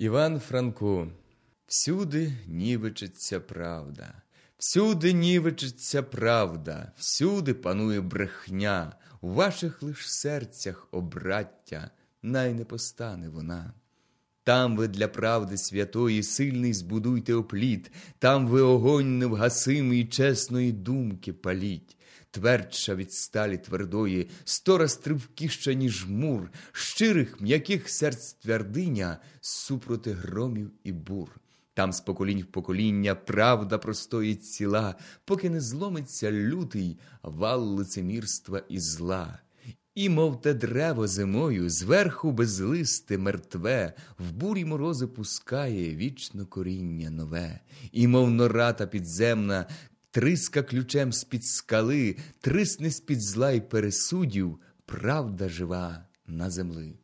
Іван Франко, всюди нівечиться правда, всюди нівечиться правда, всюди панує брехня, у ваших лиш серцях обраття, най не постане вона. Там ви для правди святої сильний збудуйте опліт, там ви огонь невгасимий чесної думки паліть, твердша від сталі твердої, сто раз тривкіща, ніж мур, щирих м'яких серць твердиня супроти громів і бур. Там з поколінь в покоління правда простоїть ціла, поки не зломиться лютий вал лицемірства і зла. І, мов те древо зимою, зверху безлисте мертве, в бурі морози пускає вічно коріння нове, і, мов нората підземна, триска ключем з-під скали, трисне з-під зла й пересудів, правда жива на земли.